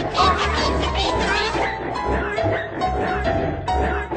Oh, my God.